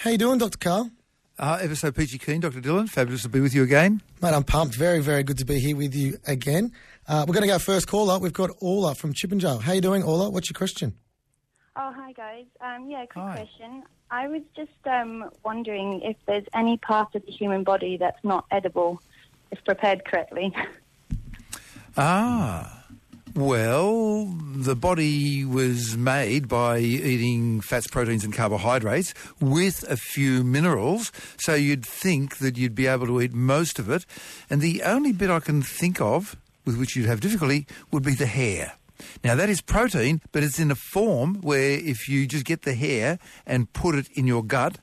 How you doing, Dr. Karl? Uh, ever so peachy keen, Dr. Dylan. Fabulous to be with you again. Mate, I'm pumped. Very, very good to be here with you again. Uh, we're going to go first caller. We've got Orla from Chippendale. How you doing, Orla? What's your question? Oh, hi guys. Um, yeah, quick Hi. question. I was just um, wondering if there's any part of the human body that's not edible if prepared correctly. Ah. Well, the body was made by eating fats, proteins and carbohydrates with a few minerals, so you'd think that you'd be able to eat most of it. And the only bit I can think of with which you'd have difficulty would be the hair. Now, that is protein, but it's in a form where if you just get the hair and put it in your gut,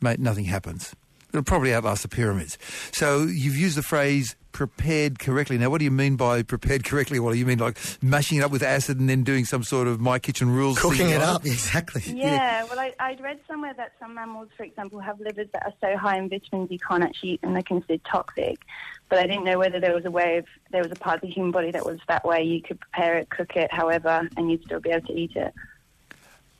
mate, nothing happens. It'll probably outlast the pyramids. So you've used the phrase prepared correctly. Now, what do you mean by prepared correctly? Well, you mean like mashing it up with acid and then doing some sort of My Kitchen Rules Cooking thing it on up, exactly. yeah, well, I, I'd read somewhere that some mammals, for example, have livers that are so high in vitamins you can't actually eat them; they're considered toxic. But I didn't know whether there was a way of there was a part of the human body that was that way. You could prepare it, cook it, however, and you'd still be able to eat it.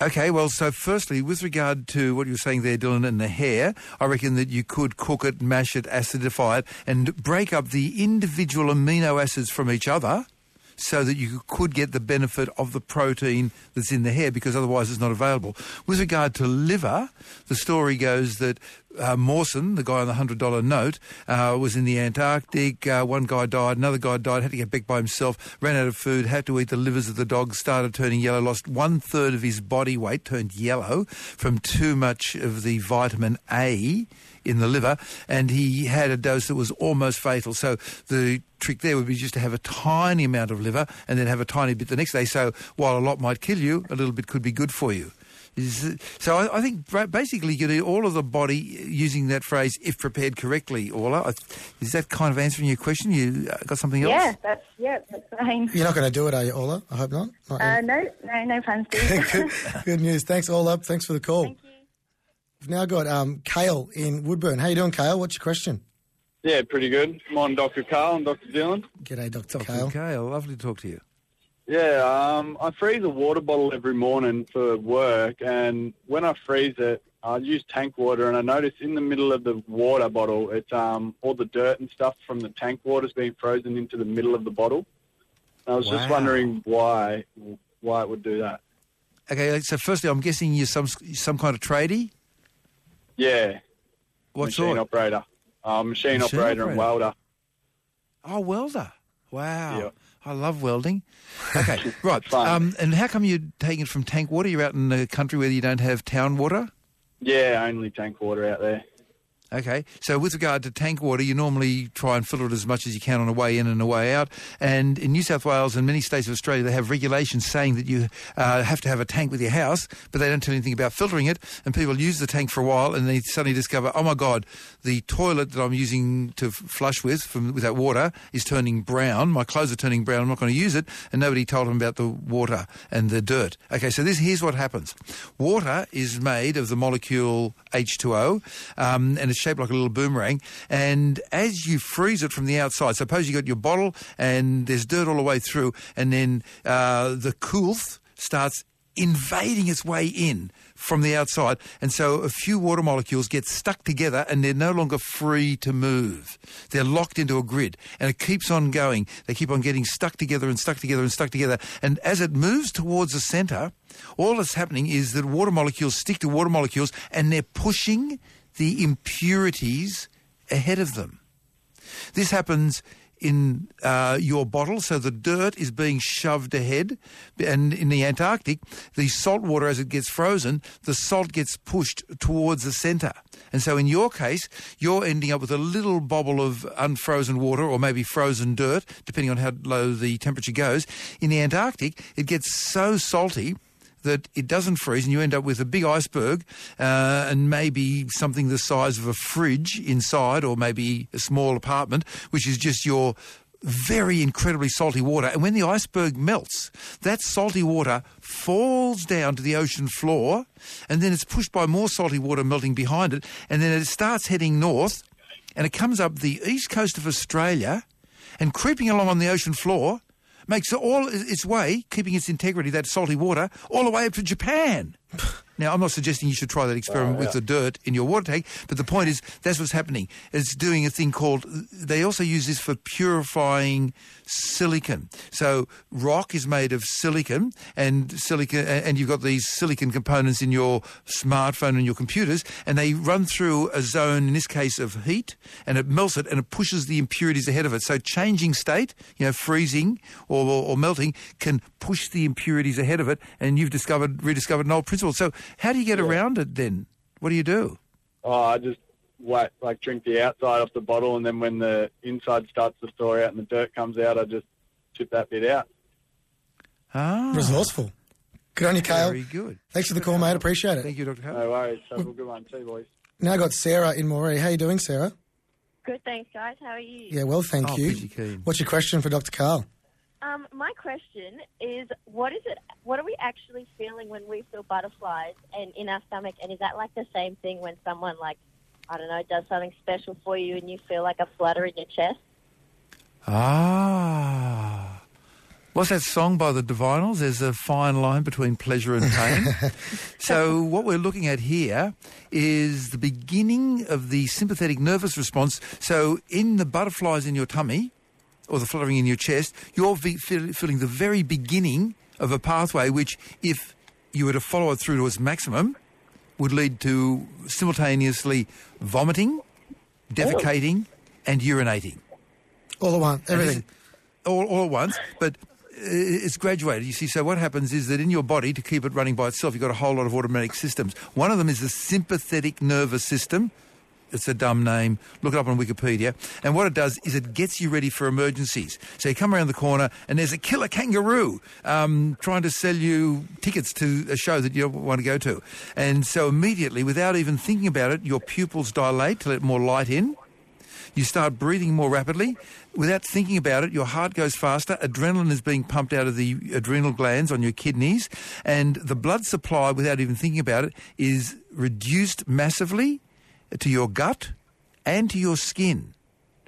Okay, well, so firstly, with regard to what you were saying there, Dylan, and the hair, I reckon that you could cook it, mash it, acidify it, and break up the individual amino acids from each other so that you could get the benefit of the protein that's in the hair because otherwise it's not available. With regard to liver, the story goes that uh, Mawson, the guy on the $100 note, uh, was in the Antarctic. Uh, one guy died, another guy died, had to get back by himself, ran out of food, had to eat the livers of the dogs, started turning yellow, lost one third of his body weight, turned yellow from too much of the vitamin A in the liver, and he had a dose that was almost fatal. So the trick there would be just to have a tiny amount of liver and then have a tiny bit the next day. So while a lot might kill you, a little bit could be good for you. So I, I think basically you do all of the body using that phrase, if prepared correctly, Orla. Is that kind of answering your question? You uh, got something else? Yeah, that's yeah, that's fine. You're not going to do it, are you, Orla? I hope not. Not Uh, no, no, no plans good, good news. Thanks, Orla. Thanks for the call. Thank you. We've now got um, Kale in Woodburn. How you doing, Kale? What's your question? Yeah, pretty good. Morning, Dr. Karl and Dr. Dylan. G'day, Dr. Dr. Kale. Kale, lovely to talk to you. Yeah, um, I freeze a water bottle every morning for work, and when I freeze it, I use tank water, and I notice in the middle of the water bottle, it's um, all the dirt and stuff from the tank water's being frozen into the middle of the bottle. I was just wondering why why it would do that. Okay, so firstly, I'm guessing you're some some kind of tradie. Yeah, What machine sort? operator, um, machine, Machine operator and operator. welder. Oh, welder. Wow. Yeah. I love welding. Okay, right. Um, and how come you're taking it from tank water? You're out in the country where you don't have town water? Yeah, only tank water out there. Okay, so with regard to tank water, you normally try and filter it as much as you can on a way in and a way out. And in New South Wales and many states of Australia, they have regulations saying that you uh, have to have a tank with your house, but they don't tell anything about filtering it. And people use the tank for a while, and they suddenly discover, oh my god, the toilet that I'm using to flush with from with that water is turning brown. My clothes are turning brown. I'm not going to use it. And nobody told them about the water and the dirt. Okay, so this here's what happens. Water is made of the molecule H2O, um, and it's shaped like a little boomerang. And as you freeze it from the outside, suppose you got your bottle and there's dirt all the way through, and then uh, the coolth starts invading its way in from the outside. And so a few water molecules get stuck together and they're no longer free to move. They're locked into a grid and it keeps on going. They keep on getting stuck together and stuck together and stuck together. And as it moves towards the center, all that's happening is that water molecules stick to water molecules and they're pushing the impurities ahead of them. This happens in uh, your bottle, so the dirt is being shoved ahead. And in the Antarctic, the salt water, as it gets frozen, the salt gets pushed towards the centre. And so in your case, you're ending up with a little bobble of unfrozen water or maybe frozen dirt, depending on how low the temperature goes. In the Antarctic, it gets so salty that it doesn't freeze and you end up with a big iceberg uh, and maybe something the size of a fridge inside or maybe a small apartment, which is just your very incredibly salty water. And when the iceberg melts, that salty water falls down to the ocean floor and then it's pushed by more salty water melting behind it. And then it starts heading north and it comes up the east coast of Australia and creeping along on the ocean floor makes all its way, keeping its integrity, that salty water, all the way up to Japan. Now, I'm not suggesting you should try that experiment oh, with the dirt in your water tank, but the point is that's what's happening. It's doing a thing called, they also use this for purifying silicon. So rock is made of silicon, and silicon, and you've got these silicon components in your smartphone and your computers, and they run through a zone, in this case, of heat, and it melts it, and it pushes the impurities ahead of it. So changing state, you know, freezing or, or, or melting, can push the impurities ahead of it, and you've discovered, rediscovered an old principle. So how do you get around it then? What do you do? Oh, I just wait, like drink the outside off the bottle, and then when the inside starts to thaw out and the dirt comes out, I just chip that bit out. Ah, Resourceful. Good on you, Kale. very good. Thanks for the call, mate. Appreciate it. Thank you, Dr. Howard. No worries. Have a good one too, boys. Now I got Sarah in Moree. How you doing, Sarah? Good, thanks, guys. How are you? Yeah, well, thank Oh, you. keen. What's your question for Dr. Karl? Um, my question is, what is it? What are we actually feeling when we feel butterflies and in our stomach? And is that like the same thing when someone like, I don't know, does something special for you and you feel like a flutter in your chest? Ah. What's that song by the Divinyls? There's a fine line between pleasure and pain. so what we're looking at here is the beginning of the sympathetic nervous response. So in the butterflies in your tummy, or the fluttering in your chest, you're feeling the very beginning of a pathway which, if you were to follow it through to its maximum, would lead to simultaneously vomiting, defecating, and urinating All at once, everything. all, all at once, but uh, it's graduated. You see, so what happens is that in your body, to keep it running by itself, you've got a whole lot of automatic systems. One of them is the sympathetic nervous system. It's a dumb name. Look it up on Wikipedia. And what it does is it gets you ready for emergencies. So you come around the corner and there's a killer kangaroo um, trying to sell you tickets to a show that you don't want to go to. And so immediately, without even thinking about it, your pupils dilate to let more light in. You start breathing more rapidly. Without thinking about it, your heart goes faster. Adrenaline is being pumped out of the adrenal glands on your kidneys. And the blood supply, without even thinking about it, is reduced massively to your gut and to your skin,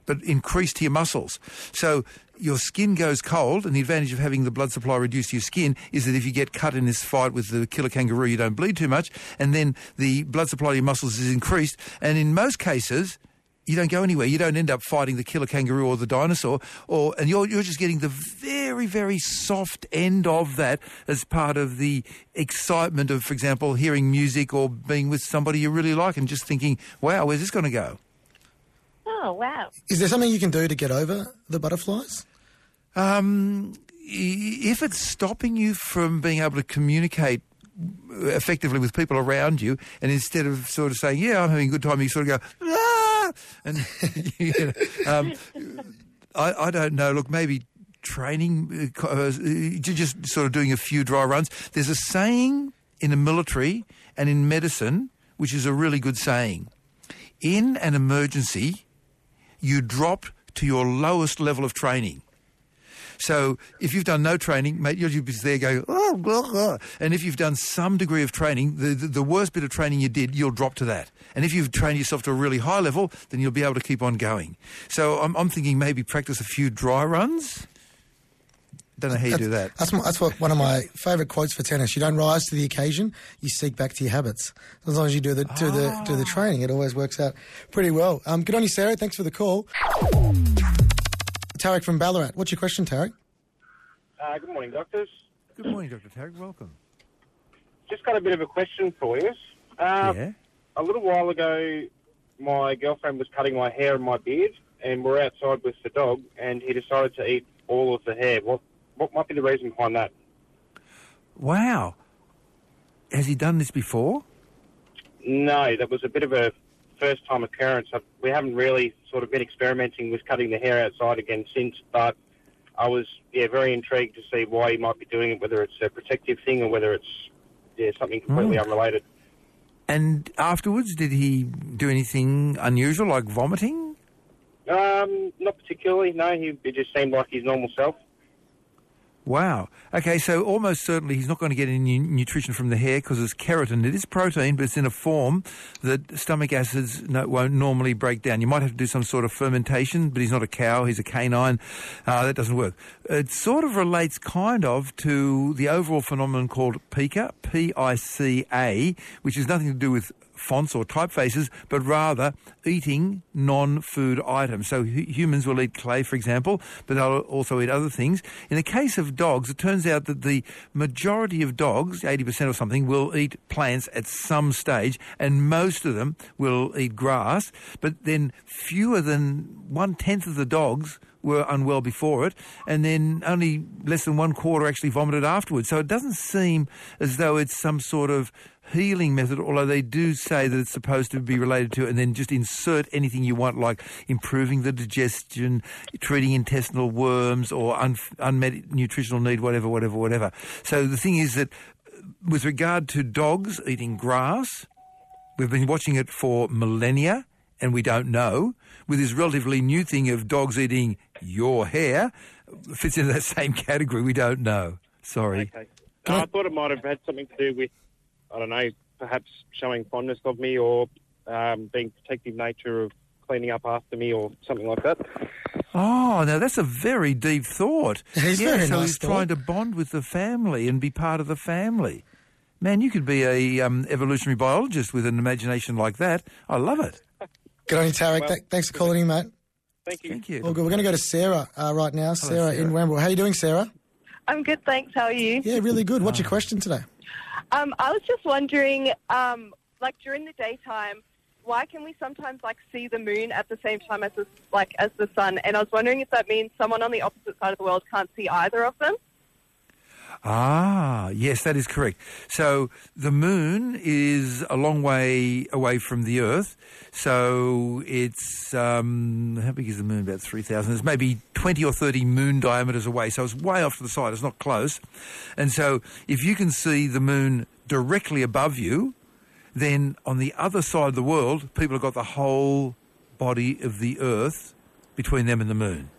but increased to your muscles. So your skin goes cold, and the advantage of having the blood supply reduced to your skin is that if you get cut in this fight with the killer kangaroo, you don't bleed too much, and then the blood supply to your muscles is increased. And in most cases, you don't go anywhere. You don't end up fighting the killer kangaroo or the dinosaur, or and you're you're just getting the very very soft end of that as part of the excitement of, for example, hearing music or being with somebody you really like and just thinking, "Wow, where's this going to go?" Oh, wow. Is there something you can do to get over the butterflies? Um, if it's stopping you from being able to communicate effectively with people around you, and instead of sort of saying, "Yeah, I'm having a good time," you sort of go, "Ah," and you know, um, I, I don't know. Look, maybe training, uh, uh, ju- just sort of doing a few dry runs. There's a saying in the military and in medicine, which is a really good saying. In an emergency, you drop to your lowest level of training. So if you've done no training, mate, you'll just be there going, oh, blah, blah." and if you've done some degree of training, the, the, the worst bit of training you did, you'll drop to that. And if you've trained yourself to a really high level, then you'll be able to keep on going. So I'm, I'm thinking maybe practice a few dry runs. Don't know how you do that. That's, my, that's what one of my favourite quotes for tennis. You don't rise to the occasion; you seek back to your habits. As long as you do the do the do the training, it always works out pretty well. Um, good on you, Sarah. Thanks for the call. Tarek from Ballarat. What's your question, Tarek? Uh, good morning, doctors. Good morning, Dr. Tarek. Welcome. Just got a bit of a question for you. Uh, yeah. A little while ago, my girlfriend was cutting my hair and my beard, and we're outside with the dog, and he decided to eat all of the hair. What what might be the reason behind that? Wow. Has he done this before? No, that was a bit of a first time occurrence. We haven't really sort of been experimenting with cutting the hair outside again since, but I was yeah very intrigued to see why he might be doing it, whether it's a protective thing or whether it's yeah something completely unrelated. And afterwards, did he do anything unusual, like vomiting? Um, not particularly. No, he just seemed like his normal self. Wow. Okay, so almost certainly he's not going to get any nutrition from the hair because it's keratin. It is protein, but it's in a form that stomach acids no, won't normally break down. You might have to do some sort of fermentation, but he's not a cow, he's a canine. Uh, that doesn't work. It sort of relates kind of to the overall phenomenon called pica, P-I-C-A, which has nothing to do with fonts or typefaces, but rather eating non-food items. So humans will eat clay, for example, but they'll also eat other things. In the case of dogs, it turns out that the majority of dogs, 80% or something, will eat plants at some stage, and most of them will eat grass, but then fewer than one-tenth of the dogs were unwell before it, and then only less than one quarter actually vomited afterwards. So it doesn't seem as though it's some sort of healing method, although they do say that it's supposed to be related to it, and then just insert anything you want, like improving the digestion, treating intestinal worms, or un unmet nutritional need, whatever, whatever, whatever. So the thing is that uh, with regard to dogs eating grass, we've been watching it for millennia, and we don't know. With this relatively new thing of dogs eating your hair, fits into that same category, we don't know. Sorry. Okay. I thought it might have had something to do with, I don't know, perhaps showing fondness of me or um, being protective nature of cleaning up after me or something like that. Oh, now that's a very deep thought. It is yeah, so nice he's thought. trying to bond with the family and be part of the family. Man, you could be a um, evolutionary biologist with an imagination like that. I love it. Good on you, Tarek. Well, Th- Thanks for calling in, mate. Thank you. Thank you. All good. We're going to go to Sarah uh, right now. Sarah, in Sarah. Wamble. How are you doing, Sarah? I'm good, thanks. How are you? Yeah, really good. Ah. What's your question today? Um, I was just wondering, um, like during the daytime, why can we sometimes like see the moon at the same time as the, like as the sun? And I was wondering if that means someone on the opposite side of the world can't see either of them. Ah, yes, that is correct. So the moon is a long way away from the Earth. So it's, um, how big is the moon? About 3,000. It's maybe 20 or 30 moon diameters away. So it's way off to the side. It's not close. And so if you can see the moon directly above you, then on the other side of the world, people have got the whole body of the Earth between them and the moon.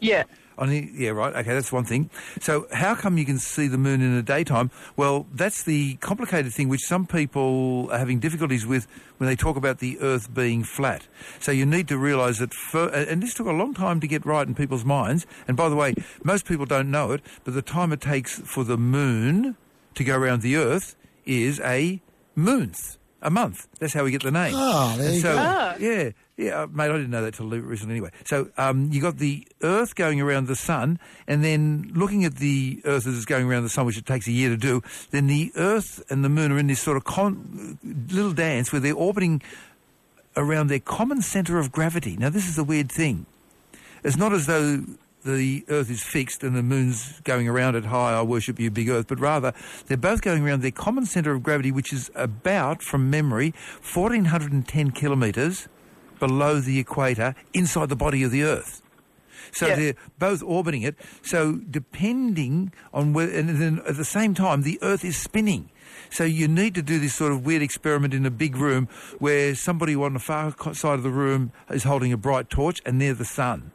Yeah. On the, yeah, right. Okay, that's one thing. So, how come you can see the moon in the daytime? Well, that's the complicated thing which some people are having difficulties with when they talk about the Earth being flat. So, you need to realise that, for, and this took a long time to get right in people's minds. And by the way, most people don't know it, but the time it takes for the moon to go around the Earth is a moonth, a month. That's how we get the name. Oh, there And you so, go. Ah. yeah, yeah, mate, I didn't know that till recently anyway. So um, you got the Earth going around the Sun, and then looking at the Earth as it's going around the Sun, which it takes a year to do, then the Earth and the Moon are in this sort of little dance where they're orbiting around their common centre of gravity. Now, this is the weird thing. It's not as though the Earth is fixed and the Moon's going around it, hi, I worship you, big Earth, but rather they're both going around their common centre of gravity, which is about, from memory, 1,410 kilometres below the equator inside the body of the Earth. So Yeah. they're both orbiting it. So depending on where, and then at the same time, the Earth is spinning. So you need to do this sort of weird experiment in a big room where somebody on the far side of the room is holding a bright torch and they're the sun.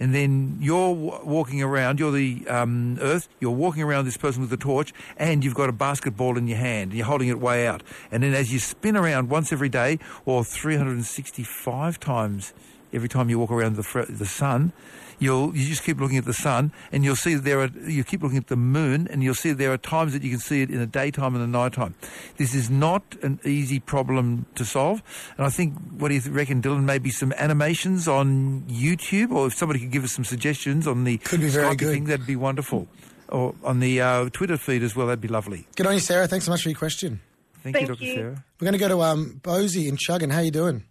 And then you're w- walking around, you're the um, Earth, you're walking around this person with the torch, and you've got a basketball in your hand, and you're holding it way out. And then as you spin around once every day, or 365 times every time you walk around the, the sun, you'll you just keep looking at the sun, and you'll see there are you keep looking at the moon, and you'll see there are times that you can see it in the daytime and the nighttime. This is not an easy problem to solve, and I think what do you reckon, Dylan? Maybe some animations on YouTube, or if somebody could give us some suggestions on the Could be very good. thing, that'd be wonderful. Or on the uh, Twitter feed as well, that'd be lovely. Good on you, Sarah. Thanks so much for your question. Thank, you, Dr. you. Sarah. We're going to go to um, Bosie in Chuggin. How are you doing?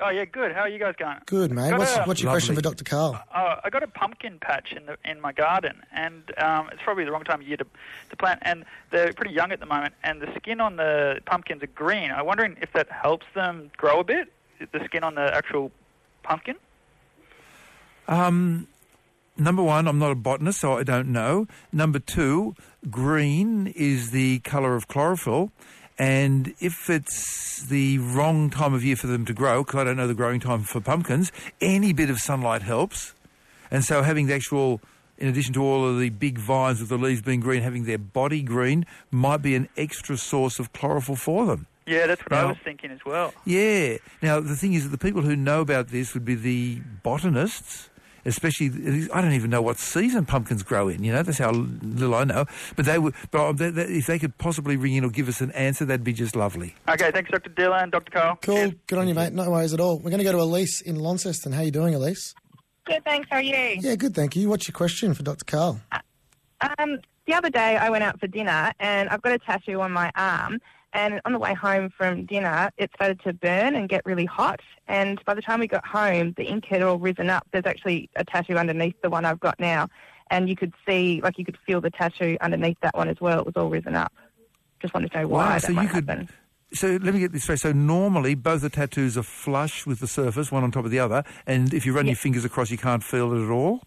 Oh yeah, good. How are you guys going? Good, mate. What's, a- what's your question for Dr. Karl? Uh, I got a pumpkin patch in the in my garden, and um, it's probably the wrong time of year to, to plant. And they're pretty young at the moment, and the skin on the pumpkins are green. I'm wondering if that helps them grow a bit. The skin on the actual pumpkin. Um, number one, I'm not a botanist, so I don't know. Number two, green is the colour of chlorophyll. And if it's the wrong time of year for them to grow, because I don't know the growing time for pumpkins, any bit of sunlight helps. And so having the actual in addition to all of the big vines with the leaves being green, having their body green might be an extra source of chlorophyll for them. Yeah, that's what I was thinking as well. Yeah. Now, the thing is that the people who know about this would be the botanists, especially, I don't even know what season pumpkins grow in, you know, that's how little I know. But they would, but they, they, if they could possibly ring in or give us an answer, that'd be just lovely. Okay, thanks, Dr. Dylan, Dr. Karl. Cool. Good on you, mate. No worries at all. We're going to go to Elise in Launceston. How are you doing, Elise? Good, thanks. How are you? Yeah, good, thank you. What's your question for Dr. Karl? Um, the other day I went out for dinner and I've got a tattoo on my arm. And on the way home from dinner, it started to burn and get really hot. And by the time we got home, the ink had all risen up. There's actually a tattoo underneath the one I've got now. And you could see, like, you could feel the tattoo underneath that one as well. It was all risen up. Just wanted to know why Wow, that so you could- happen. So let me get this straight. So normally both the tattoos are flush with the surface, one on top of the other, and if you run your fingers across, you can't feel it at all.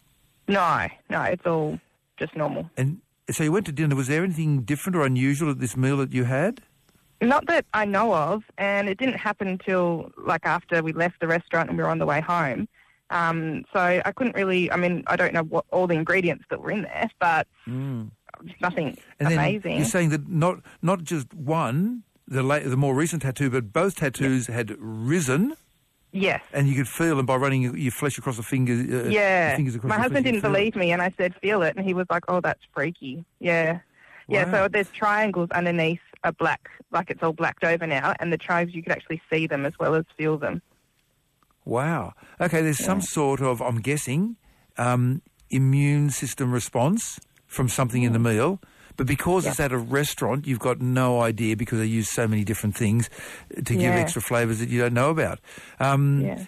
No, no, it's all just normal. And so you went to dinner. Was there anything different or unusual at this meal that you had? Not that I know of, and it didn't happen until like after we left the restaurant and we were on the way home. Um, so I couldn't really. I mean, I don't know what all the ingredients that were in there, but nothing And amazing. you're saying that not not just one, the la- the more recent tattoo, but both tattoos had risen, yes. and you could feel them by running your, flesh across the fingers. Uh, Yeah. fingers across My husband flesh, didn't feel it. believe me, and I said, "Feel it," and he was like, "Oh, that's freaky." Yeah. Yeah. Wow. So there's triangles underneath a black, like it's all blacked over now, and the tribes you could actually see them as well as feel them. Wow. Okay, there's some sort of, I'm guessing, um, immune system response from something in the meal. But because it's at a restaurant, you've got no idea because they use so many different things to give Yeah. extra flavours that you don't know about. Um, Yeah.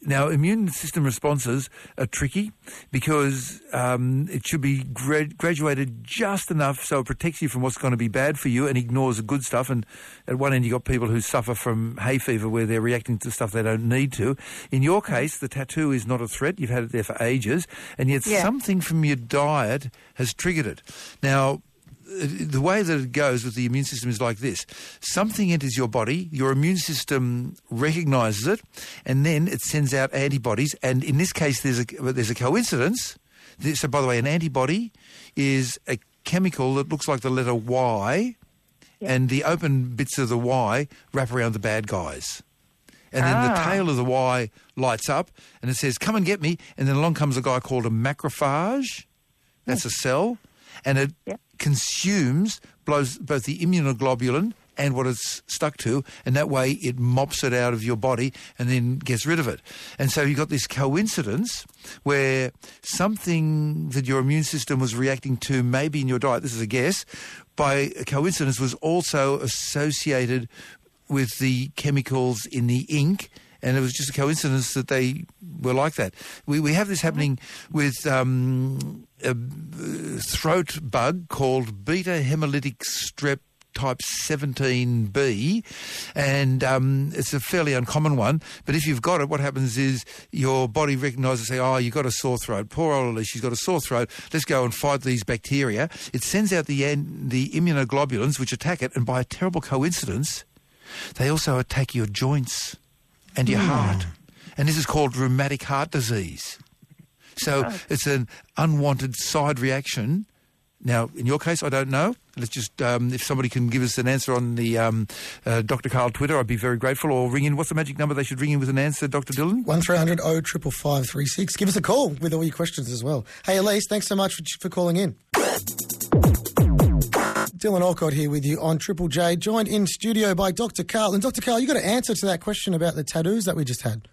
Now, immune system responses are tricky because um, it should be grad- graduated just enough so it protects you from what's going to be bad for you and ignores the good stuff. And at one end, you've got people who suffer from hay fever where they're reacting to stuff they don't need to. In your case, the tattoo is not a threat. You've had it there for ages, and yet Yeah. something from your diet has triggered it. Now, the way that it goes with the immune system is like this. Something enters your body, your immune system recognizes it, and then it sends out antibodies. And in this case, there's a, there's a coincidence. So, by the way, an antibody is a chemical that looks like the letter Y, and the open bits of the Y wrap around the bad guys. And then the Ah. tail of the Y lights up, and it says, come and get me. And then along comes a guy called a macrophage. That's a cell. And it Yep. Consumes blows, both the immunoglobulin and what it's stuck to, and that way it mops it out of your body and then gets rid of it. And so you've got this coincidence where something that your immune system was reacting to, maybe in your diet, this is a guess, by coincidence was also associated with the chemicals in the ink, and it was just a coincidence that they were like that. We, we have this happening with um, a throat bug called beta hemolytic strep type 17b and um, it's a fairly uncommon one. But if you've got it what happens is your body recognises say oh you've got a sore throat. Poor old she's got a sore throat. Let's go and fight these bacteria. It sends out the, the immunoglobulins which attack it and by a terrible coincidence they also attack your joints and your heart. And this is called rheumatic heart disease. So it's an unwanted side reaction. Now, in your case, I don't know. Let's just, um, if somebody can give us an answer on the um, uh, Dr. Karl Twitter, I'd be very grateful. Or ring in. What's the magic number they should ring in with an answer, Dr. Dylan? One 555 Give us a call with all your questions as well. Hey, Elise, thanks so much for, for calling in. Dylan Alcott here with you on Triple J, joined in studio by Dr. Karl. And Dr. Karl, you got an answer to that question about the tattoos that we just had.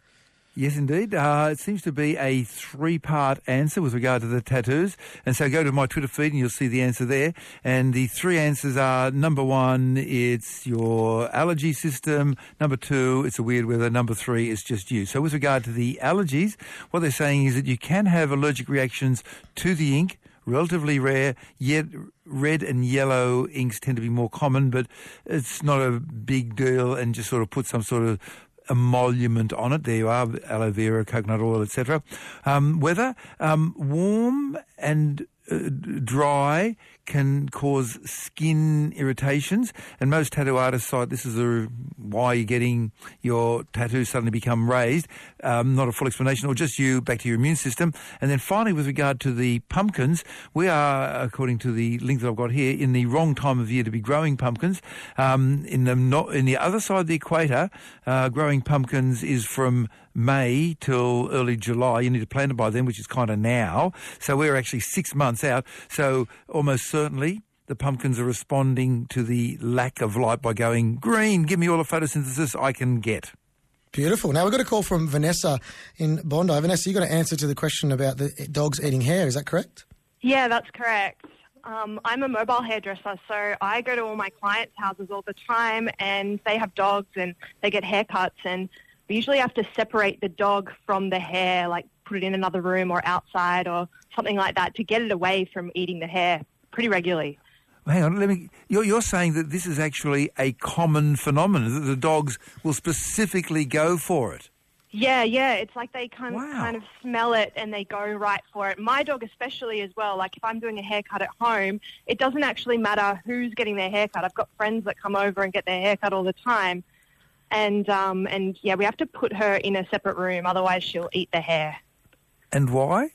Yes, indeed. Uh, it seems to be a three-part answer with regard to the tattoos. And so go to my Twitter feed and you'll see the answer there. And the three answers are, number one, it's your allergy system. Number two, it's a weird weather. Number three, it's just you. So with regard to the allergies, what they're saying is that you can have allergic reactions to the ink, relatively rare, yet red and yellow inks tend to be more common, but it's not a big deal and just sort of put some sort of emolument on it. There you are, aloe vera, coconut oil, etc. Um, weather, um, warm and uh, dry can cause skin irritations, and most tattoo artists cite this is a, why you're getting your tattoos suddenly become raised. Um, not a full explanation, or just you back to your immune system. And then finally, with regard to the pumpkins, we are, according to the link that I've got here, in the wrong time of year to be growing pumpkins. Um, in the not, in the other side of the equator, uh, growing pumpkins is from May till early July. You need to plant it by then, which is kind of now. So we're actually six months out. So almost certainly the pumpkins are responding to the lack of light by going, green, give me all the photosynthesis I can get. Beautiful. Now we've got a call from Vanessa in Bondi. Vanessa, you've got to answer to the question about the dogs eating hair. Is that correct? Yeah, that's correct. Um, I'm a mobile hairdresser, so I go to all my clients' houses all the time, and they have dogs and they get haircuts, and we usually have to separate the dog from the hair, like put it in another room or outside or something like that to get it away from eating the hair pretty regularly. Hang on, let me. You're, you're saying that this is actually a common phenomenon that the dogs will specifically go for it. Yeah, yeah. It's like they kind of Wow. kind of smell it and they go right for it. My dog especially as well. Like if I'm doing a haircut at home, it doesn't actually matter who's getting their haircut. I've got friends that come over and get their haircut all the time. And um and yeah, we have to put her in a separate room otherwise she'll eat the hair. And why?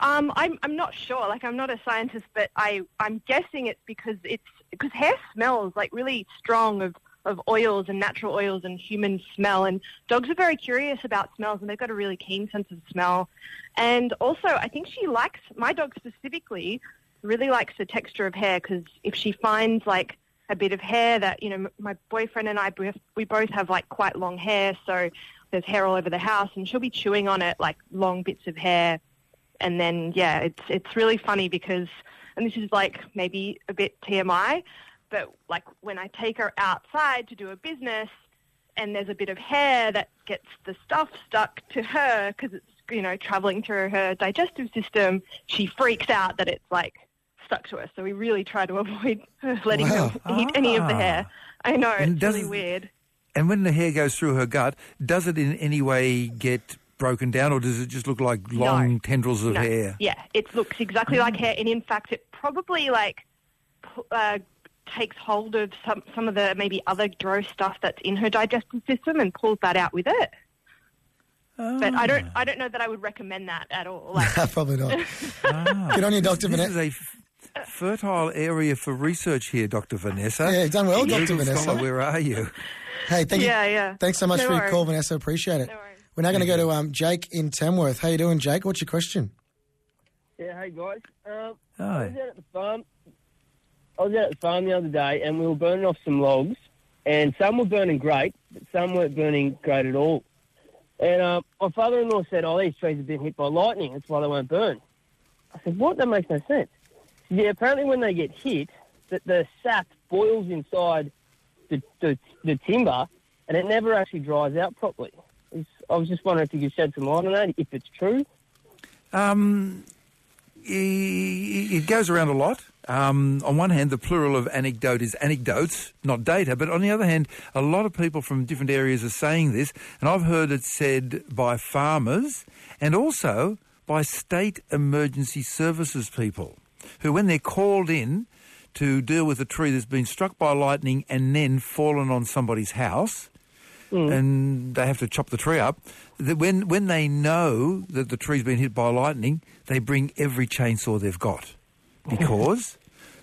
Um, I'm I'm not sure. Like I'm not a scientist, but I I'm guessing it's because it's because hair smells like really strong of of oils and natural oils and human smell. And dogs are very curious about smells, and they've got a really keen sense of smell. And also, I think she likes my dog specifically really likes the texture of hair because if she finds like a bit of hair that you know my boyfriend and I we both have like quite long hair, so there's hair all over the house, and she'll be chewing on it like long bits of hair and then yeah, it's it's really funny because, and this is like maybe a bit TMI, but like when I take her outside to do a business, and there's a bit of hair that gets the stuff stuck to her because it's you know traveling through her digestive system, she freaks out that it's like stuck to her. So we really try to avoid letting Wow. her eat any of the Ah. hair. I know And it's does- really weird. And when the hair goes through her gut, does it in any way get broken down, or does it just look like long No. tendrils of No. hair? Yeah, it looks exactly like hair, and in fact, it probably like uh, takes hold of some some of the maybe other gross stuff that's in her digestive system and pulls that out with it. But I don't I don't know that I would recommend that at all. Like, Probably not. Ah. Good on you, Dr. This Vanessa. is a f- fertile area for research here, Dr. Vanessa. Yeah, you've done well, Dr. Vanessa. scholar, where are you? Hey, thank yeah, you. yeah. Thanks so much No for your worries. call, Vanessa. Appreciate it. No worries. We're now going to go to um, Jake in Tamworth. How you doing, Jake? What's your question? Yeah, hey guys. Um, I was out at the farm. I was out at the farm the other day, and we were burning off some logs, and some were burning great, but some weren't burning great at all. And um, my father-in-law said, "Oh, these trees have been hit by lightning. That's why they won't burn." I said, "What? That makes no sense." Yeah, apparently when they get hit, that the sap boils inside the, the the timber, and it never actually dries out properly. I was just wondering if you could shed some light on that, if it's true. Um, it goes around a lot. Um, on one hand, the plural of anecdote is anecdotes, not data. But on the other hand, a lot of people from different areas are saying this, and I've heard it said by farmers and also by state emergency services people, who, when they're called in to deal with a tree that's been struck by lightning and then fallen on somebody's house, Mm. and they have to chop the tree up. When when they know that the tree's been hit by lightning, they bring every chainsaw they've got because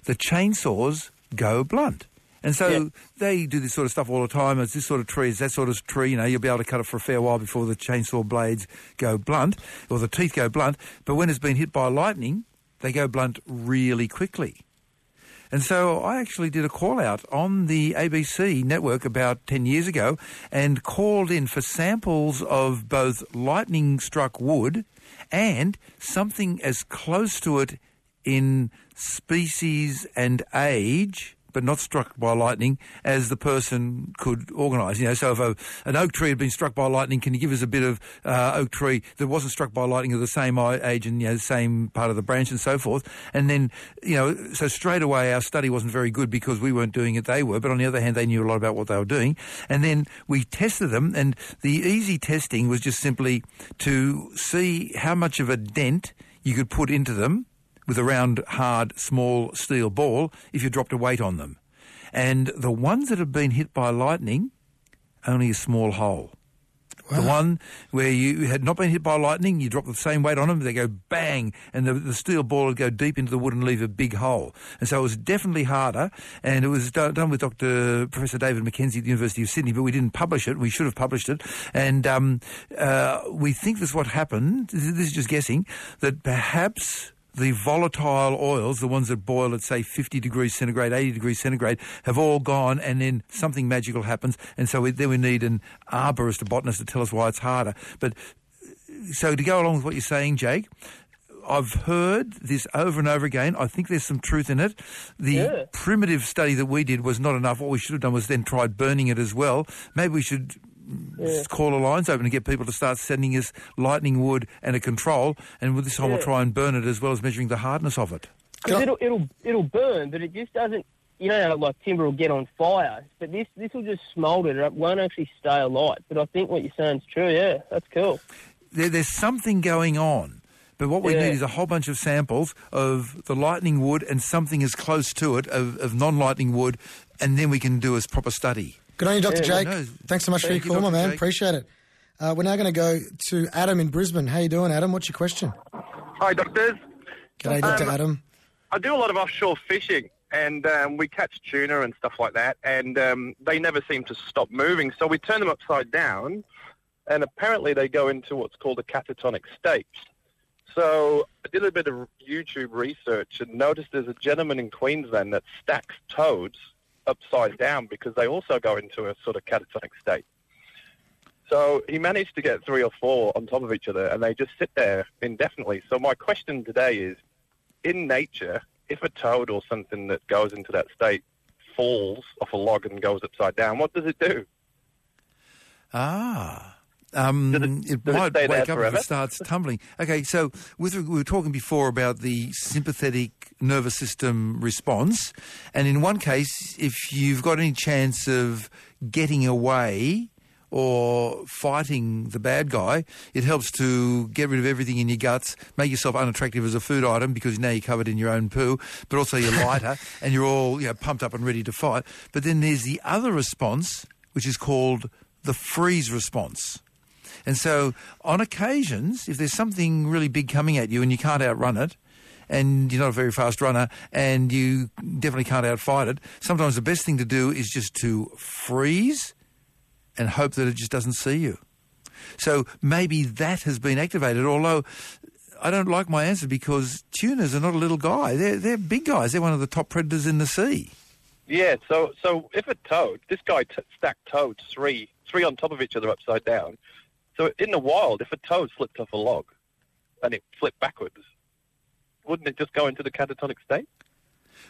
the chainsaws go blunt. And so Yeah. they do this sort of stuff all the time. It's this sort of tree, it's that sort of tree, you know, you'll be able to cut it for a fair while before the chainsaw blades go blunt or the teeth go blunt. But when it's been hit by lightning, they go blunt really quickly. And so I actually did a call out on the ABC network about 10 years ago and called in for samples of both lightning struck wood and something as close to it in species and age, but not struck by lightning, as the person could organise. You know, so if a, an oak tree had been struck by lightning, can you give us a bit of uh, oak tree that wasn't struck by lightning of the same age and you know, the same part of the branch and so forth? And then, you know, so straight away our study wasn't very good because we weren't doing it, they were. But on the other hand, they knew a lot about what they were doing. And then we tested them, and the easy testing was just simply to see how much of a dent you could put into them with a round, hard, small steel ball if you dropped a weight on them. And the ones that have been hit by lightning, only a small hole. The one where you had not been hit by lightning, you drop the same weight on them, they go bang, and the, the steel ball would go deep into the wood and leave a big hole. And so it was definitely harder, and it was done, done with Dr. Professor David Mackenzie at the University of Sydney, but we didn't publish it. We should have published it. And um, uh, we think this is what happened. This is just guessing that perhaps the volatile oils, the ones that boil at, say, 50 degrees centigrade, 80 degrees centigrade, have all gone and then something magical happens. And so we, then we need an arborist, a botanist to tell us why it's harder. But so to go along with what you're saying, Jake, I've heard this over and over again. I think there's some truth in it. The Yeah. primitive study that we did was not enough. What we should have done was then tried burning it as well. Maybe we should s- call the lines open and get people to start sending us lightning wood and a control. And with this time, we'll Yeah. try and burn it as well as measuring the hardness of it. 'Cause it'll it'll it'll burn, but it just doesn't. You know, like timber will get on fire, but this this will just smoulder. It won't actually stay alight. But I think what you're saying is true. Yeah, that's cool. there, there's something going on. But what we Yeah. need is a whole bunch of samples of the lightning wood and something as close to it of, of non-lightning wood, and then we can do a proper study. Good on you, Dr. Yeah, Jake. no, Thanks so much for your you, call, my man. Jake. Appreciate it. Uh, we're now going to go to Adam in Brisbane. How you doing, Adam? What's your question? Hi, doctors. G'day, Dr. Um, Adam. I do a lot of offshore fishing, and um, we catch tuna and stuff like that, and um, they never seem to stop moving. So we turn them upside down, and apparently they go into what's called a catatonic state. So I did a bit of YouTube research and noticed there's a gentleman in Queensland that stacks toads upside down because they also go into a sort of catatonic state. So he managed to get three or four on top of each other, and they just sit there indefinitely. So my question today is, in nature, if a toad or something that goes into that state falls off a log and goes upside down, what does it do? Ah. Um, it, it might there wake up if it starts tumbling. Okay, so with, we were talking before about the sympathetic nervous system response, and in one case, if you've got any chance of getting away or fighting the bad guy, it helps to get rid of everything in your guts, make yourself unattractive as a food item because now you're covered in your own poo, but also you're lighter and you're all you know, pumped up and ready to fight. But then there's the other response, which is called the freeze response. And so, on occasions, if there's something really big coming at you and you can't outrun it, and you're not a very fast runner, and you definitely can't outfight it, sometimes the best thing to do is just to freeze and hope that it just doesn't see you. So maybe that has been activated, although I don't like my answer because tunas are not a little guy. They're, they're big guys. They're one of the top predators in the sea. Yeah, so so if a toad, this guy stacked toads three three on top of each other upside down. So in the wild, if a toad slipped off a log and it flipped backwards, wouldn't it just go into the catatonic state?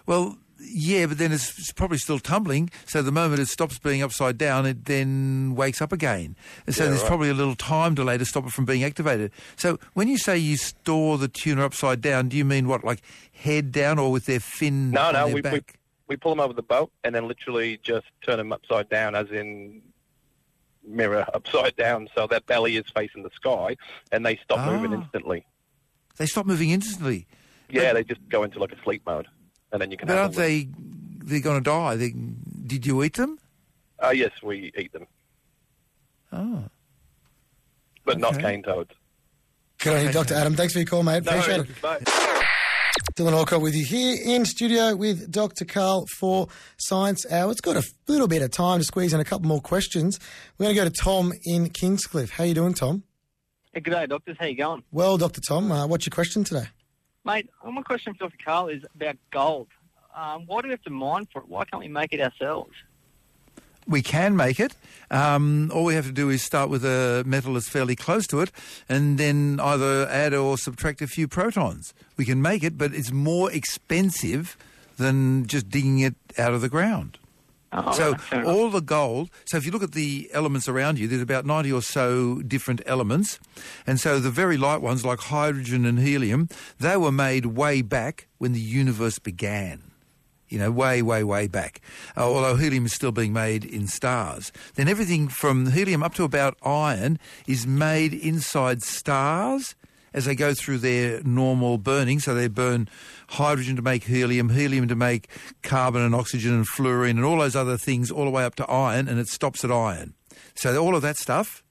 Well, yeah, but then it's, it's probably still tumbling. So the moment it stops being upside down, it then wakes up again. And so Yeah, there's right. probably a little time delay to stop it from being activated. So when you say you store the tuna upside down, do you mean what, like head down or with their fin No, no, we, we we pull them over the boat and then literally just turn them upside down, as in mirror upside down, so their belly is facing the sky, and they stop moving Ah. instantly. They stop moving instantly. Yeah, they just go into like a sleep mode, and then you can. But aren't them. they, they're going to die. They, did you eat them? Oh yes, we eat them, Oh. but not cane toads. Good on you, Dr. Adam. Thanks for your call, mate. No, Appreciate it. bye. Dylan Alcott with you here in studio with Dr. Karl for Science Hour. It's got a little bit of time to squeeze in a couple more questions. We're going to go to Tom in Kingscliff. How you doing, Tom? Hey, good day, doctors. How you going? Well, Dr. Tom, uh, what's your question today? Mate, uh, my question for Dr. Karl is about gold. Um, why do we have to mine for it? Why can't we make it ourselves? We can make it. Um, all we have to do is start with a metal that's fairly close to it and then either add or subtract a few protons. We can make it, but it's more expensive than just digging it out of the ground. Oh, so right, all the gold, so if you look at the elements around you, there's about 90 or so different elements. And so the very light ones like hydrogen and helium, they were made way back when the universe began you know, way, way, way back. Uh, although helium is still being made in stars. Then everything from helium up to about iron is made inside stars as they go through their normal burning. So they burn hydrogen to make helium, helium to make carbon and oxygen and fluorine and all those other things all the way up to iron, and it stops at iron. So all of that stuff,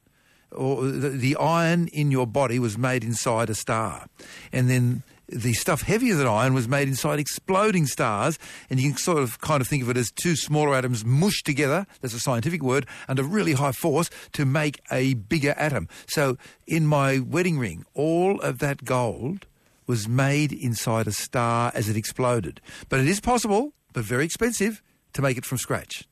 or the, the iron in your body was made inside a star. And then the stuff heavier than iron was made inside exploding stars, and you can sort of kind of think of it as two smaller atoms mushed together, that's a scientific word, under really high force to make a bigger atom. So in my wedding ring, all of that gold was made inside a star as it exploded. But it is possible, but very expensive, to make it from scratch.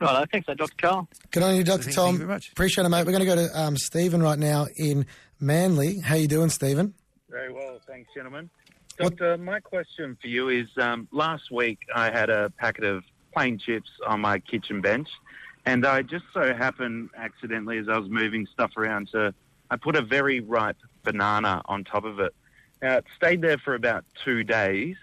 Right, thanks, so, Dr. Karl. Good on you, Dr. Thank Tom. you very much. Appreciate it, mate. We're going to go to um, Stephen right now in Manly. How you doing, Stephen? Very well, thanks, gentlemen. Doctor, my question for you is um, last week I had a packet of plain chips on my kitchen bench, and I just so happened accidentally as I was moving stuff around to, I put a very ripe banana on top of it. Now, it stayed there for about two days,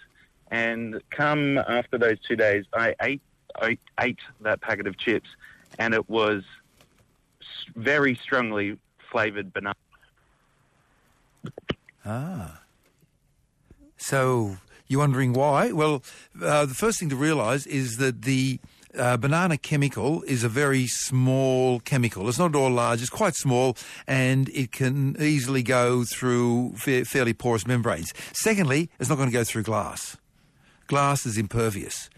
and come after those two days, I ate, I ate that packet of chips, and it was very strongly flavoured banana. Ah. So you're wondering why? Well, uh, the first thing to realise is that the uh, banana chemical is a very small chemical. It's not at all large. It's quite small, and it can easily go through fa- fairly porous membranes. Secondly, it's not going to go through glass. Glass is impervious.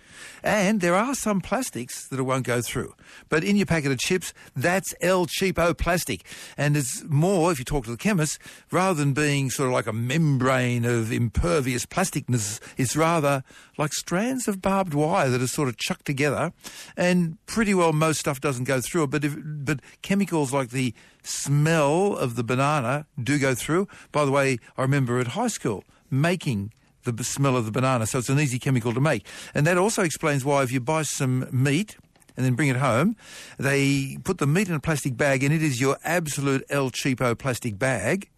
And there are some plastics that it won't go through. But in your packet of chips, that's El Cheapo plastic. And it's more, if you talk to the chemist, rather than being sort of like a membrane of impervious plasticness, it's rather like strands of barbed wire that are sort of chucked together. And pretty well most stuff doesn't go through it. But, if, but chemicals like the smell of the banana do go through. By the way, I remember at high school making the smell of the banana, so it's an easy chemical to make. And that also explains why if you buy some meat and then bring it home, they put the meat in a plastic bag and it is your absolute El Cheapo plastic bag.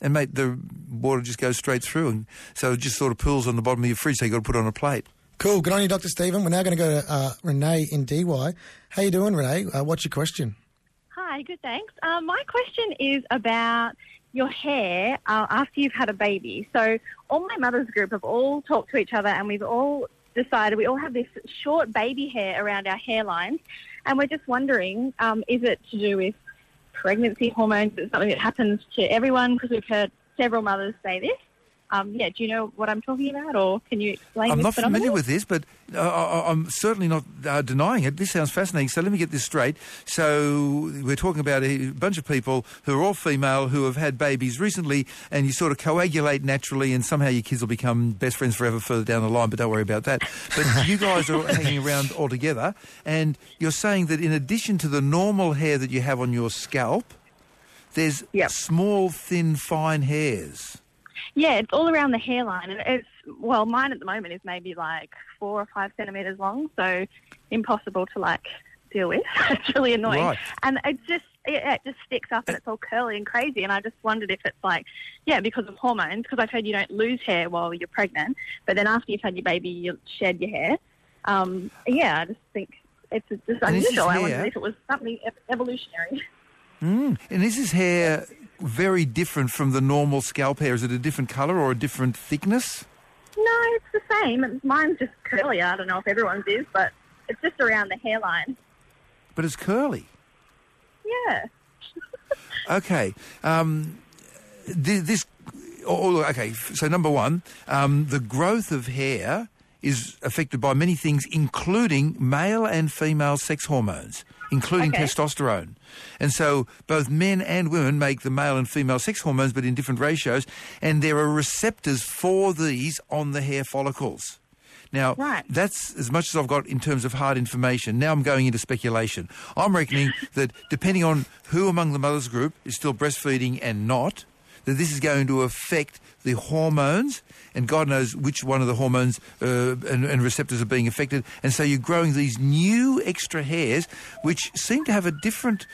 And mate, the water just goes straight through, and so it just sort of pools on the bottom of your fridge. So you've got to put it on a plate. Cool. Good on you, Dr. Stephen. We're now going to go to uh, Renee in Dee Why. How you doing, Renee? Uh, what's your question? Hi, good, thanks. Um, my question is about your hair uh, after you've had a baby. So, all my mother's group have all talked to each other, and we've all decided we all have this short baby hair around our hairlines, and we're just wondering um, is it to do with pregnancy hormones? Is it something that happens to everyone? Because we've heard several mothers say this. Um, yeah, do you know what I'm talking about, or can you explain? I'm not familiar with this, but uh, I- I'm certainly not uh, denying it. This sounds fascinating. So let me get this straight. So we're talking about a bunch of people who are all female who have had babies recently, and you sort of coagulate naturally, and somehow your kids will become best friends forever further down the line. But don't worry about that. But you guys are hanging around all together, and you're saying that in addition to the normal hair that you have on your scalp, there's small, thin, fine hairs. Yeah, it's all around the hairline, and it's well, mine at the moment is maybe like four or five centimeters long, so impossible to like deal with. it's really annoying, Right. and it just it, it just sticks up and it's all curly and crazy. And I just wondered if it's like yeah, because of hormones. Because I've heard you don't lose hair while you're pregnant, but then after you've had your baby, you shed your hair. Um, yeah, I just think it's just And unusual. I wondered if it was something ev- evolutionary. Mm. And this is his hair very different from the normal scalp hair? Is it a different colour or a different thickness? No, it's the same. Mine's just curly. I don't know if everyone's is, but it's just around the hairline. But it's curly. Yeah. Okay. Um, thi- this. Oh, oh, okay. So number one, um, the growth of hair is affected by many things, including male and female sex hormones, including Okay. testosterone. And so both men and women make the male and female sex hormones, but in different ratios. And there are receptors for these on the hair follicles. Now, that's as much as I've got in terms of hard information. Now I'm going into speculation. I'm reckoning that depending on who among the mothers group is still breastfeeding and not, that this is going to affect the hormones, and God knows which one of the hormones uh, and, and receptors are being affected. And so you're growing these new extra hairs, which seem to have a different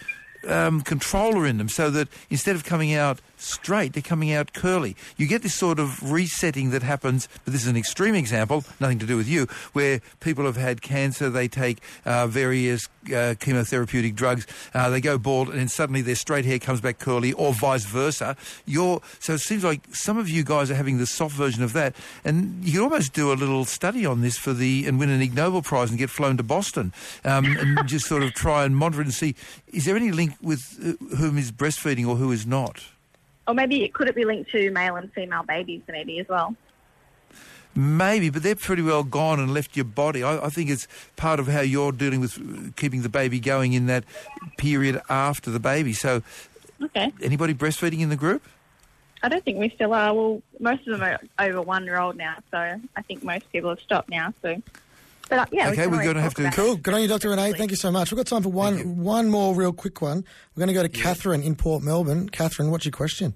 um, controller in them, so that instead of coming out straight, they're coming out curly. You get this sort of resetting that happens, but this is an extreme example, nothing to do with you, where people have had cancer, they take uh, various uh, chemotherapeutic drugs, uh, they go bald, and then suddenly their straight hair comes back curly, or vice versa. You're, so it seems like some of you guys are having the soft version of that, and you could almost do a little study on this for the and win an Ig Nobel Prize and get flown to Boston, um, and just sort of try and monitor it and see is there any link with uh, whom is breastfeeding or who is not. Or maybe it could it be linked to male and female babies maybe as well? Maybe, but they're pretty well gone and left your body. I, I, think it's part of how you're dealing with keeping the baby going in that period after the baby. So, okay. Anybody breastfeeding in the group? I don't think we still are. Well, most of them are over one year old now, so I think most people have stopped now. So, but uh, yeah, okay, we are going to have to. Cool. Good on you, Dr. Renee. Thank you so much. We've got time for one one more real quick one. We're going to go to yeah. Catherine in Port Melbourne. Catherine, what's your question?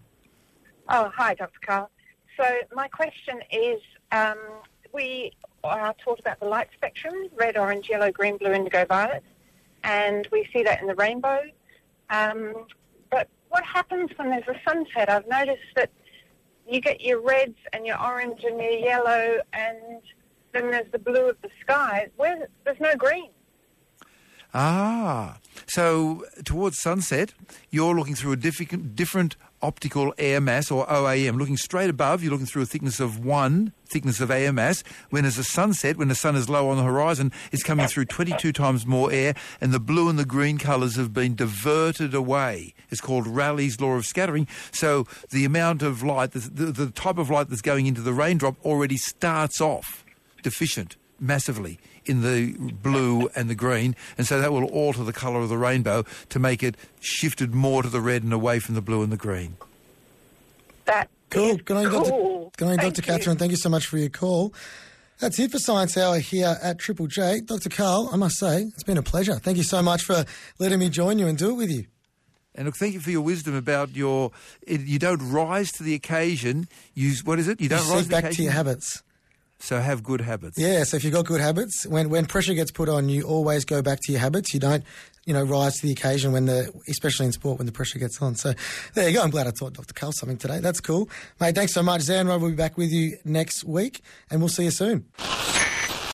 Oh, hi, Dr. Karl. So my question is, um, we are taught about the light spectrum, red, orange, yellow, green, blue, indigo, violet, and we see that in the rainbow. Um, but what happens when there's a sunset? I've noticed that you get your reds and your orange and your yellow, and then there's the blue of the sky. Where there's no green. Ah, so towards sunset, you're looking through a different, different optical air mass, or OAM. Looking straight above, you're looking through a thickness of one thickness of air mass. When there's a sunset, when the sun is low on the horizon, it's coming through 22 times more air, and the blue and the green colours have been diverted away. It's called Rayleigh's law of scattering. So the amount of light, the, the type of light that's going into the raindrop already starts off deficient massively in the blue and the green, and so that will alter the colour of the rainbow to make it shifted more to the red and away from the blue and the green. That cool. Good on you, cool. Dr. Good on you, Dr. Catherine. Thank you so much for your call. That's it for Science Hour here at Triple J. Dr. Karl, I must say, it's been a pleasure. Thank you so much for letting me join you and do it with you. And look, thank you for your wisdom about your. You don't rise to the occasion. Use what is it? You don't you rise back to, to your habits. So have good habits. Yeah, so if you've got good habits, when, when pressure gets put on, you always go back to your habits. You don't, you know, rise to the occasion when the, especially in sport, when the pressure gets on. So there you go. I'm glad I taught Dr. Karl something today. That's cool. Mate, thanks so much. Zan will be back with you next week and we'll see you soon.